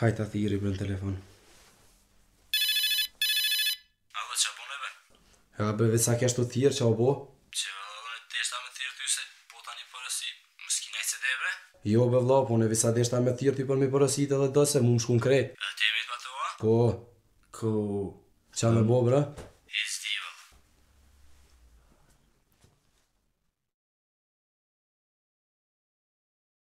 Hajta të jiri në telefon. Allo, që po neve? be? a bëve sa kështë të tjirë që o bo? Që vë allo, në deshta me tjirë ty se po ta një përësi, më skinaj që dhe bre? Jo, be vla, po neve sa deshta me tjirë ty për po mi përësi të dhe dëse, mu më shku në krej. E të jemi të batua? Po, ko, që a me bo bre?